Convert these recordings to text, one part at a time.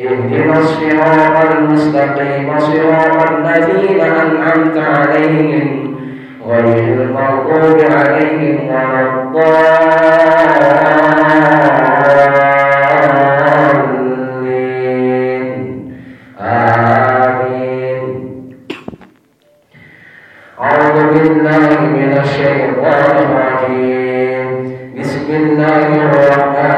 اهدنا الصراط المستقيم صراط الذين أنعمت عليهم غير المغضوب عليهم ولا الضالين. آمين. أعوذ بالله من الشيطان الرجيم. بسم الله الرحمن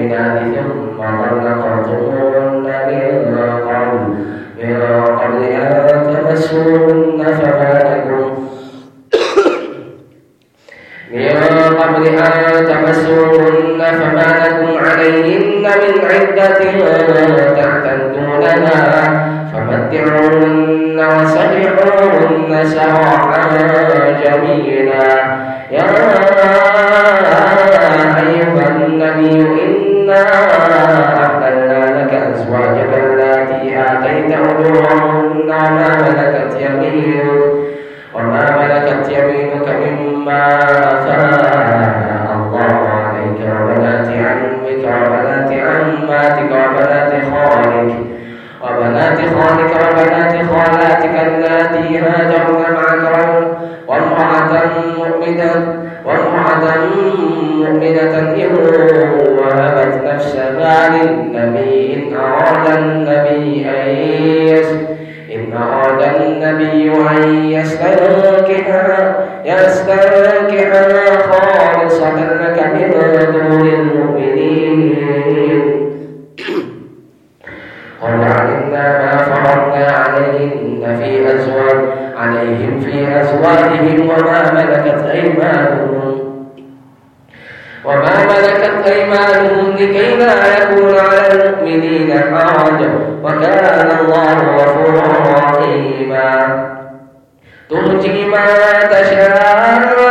الإناث ثم طلقتموهن من قبل من قبل أن تمسوهن فما لكم من قبل أن تمسوهن فما لكم عليهن من عدة تعتدونها فمتعوهن وسرعوهن سراحا جميلا. يا أيها النبي آتيت أجورهن ما ملكت يمينك وما ملكت يمينك مما أفاء خالك وبنات خالاتك اللاتي هاجرن معك وامرأة مؤمنة وامرأة مؤمنة إن وهبت نفسها للنبي إن أراد النبي أن إن أراد النبي أن يستنكحها يستنكحها خالصة لك من دون الله. أزواجهم وما ملكت أيمانهم. وما ملكت أيمانهم لكي لا يكون على المؤمنين حرج. وكان الله غفورا رحيما. ترجي ما تشاء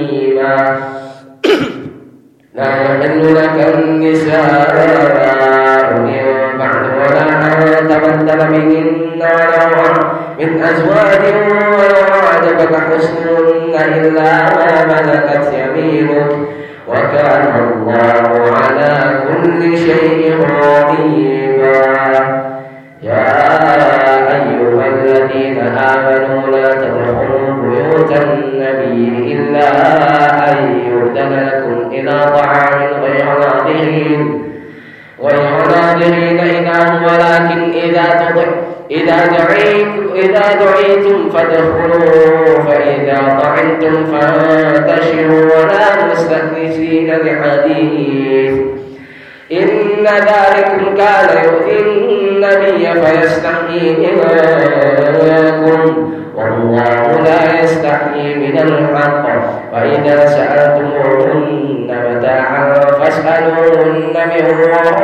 عليما لا يحل لك النساء من بعد ولا أن تبدل بهن ولو من أزواج ولو أعجبك حسنهن إلا ما ملكت يمينك. وكان الله على كل شيء قدير. الظالمين والمناظرين إنهم ولكن إذا تضع إذا دعيتم إذا دعيتم فادخلوا فإذا طعنتم فانتشروا ولا مستأنسين لحديث. إن ذلكم كان يؤذي النبي فيستحيي منكم والله لا يستحيي من الحق. وإذا سألتموهن متاعا فاسألوهن من وراء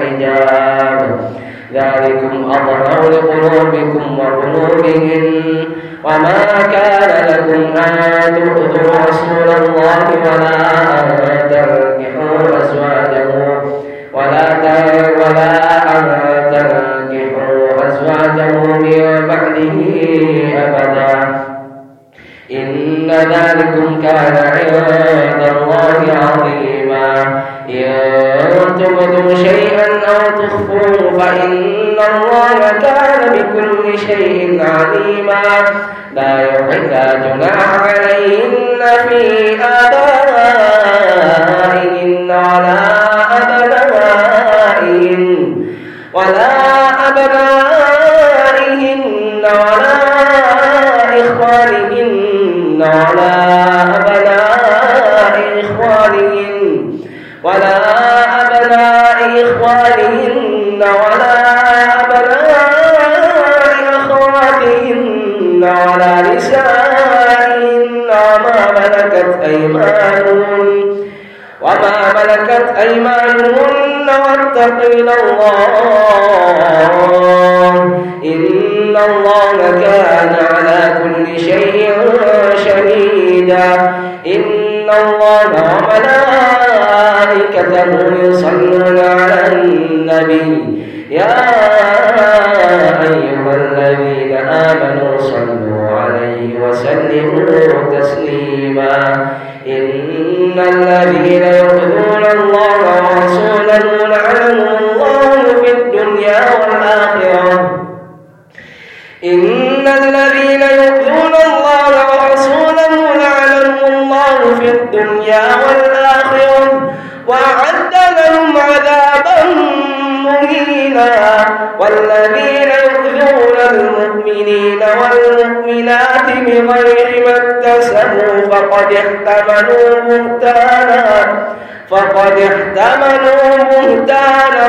حجاب. ذلكم أظهر لقلوبكم وقلوبهم وما كان لكم أن تؤذوا رسول الله ولا أن ذلكم كان عند الله عظيما. إن تبدوا شيئا أو تخفوه فإن الله كان بكل شيء عليما. لا يحل جناح عليهن في آبائهن ولا أبنائهن ولا أبنائهن ولا وما ملكت أيمانهن وما ملكت أيمانهن واتقين الله إن الله كان على كل شيء شهيدا إن الله وملائكته يصلون على النبي يا أيها الذين آمنوا صلوا عليه وسلموا تسليما. إن الذين يؤذون الله ورسوله لعنهم الله في الدنيا والآخرة. إن الذين يؤذون الله ورسوله لعنهم الله في الدنيا والآخرة. وأعد لهم عذابا مهينا والذين يؤذون المؤمنين والمؤمنات بغير ما اكتسبوا فقد احتملوا بهتانا فقد احتملوا بهتانا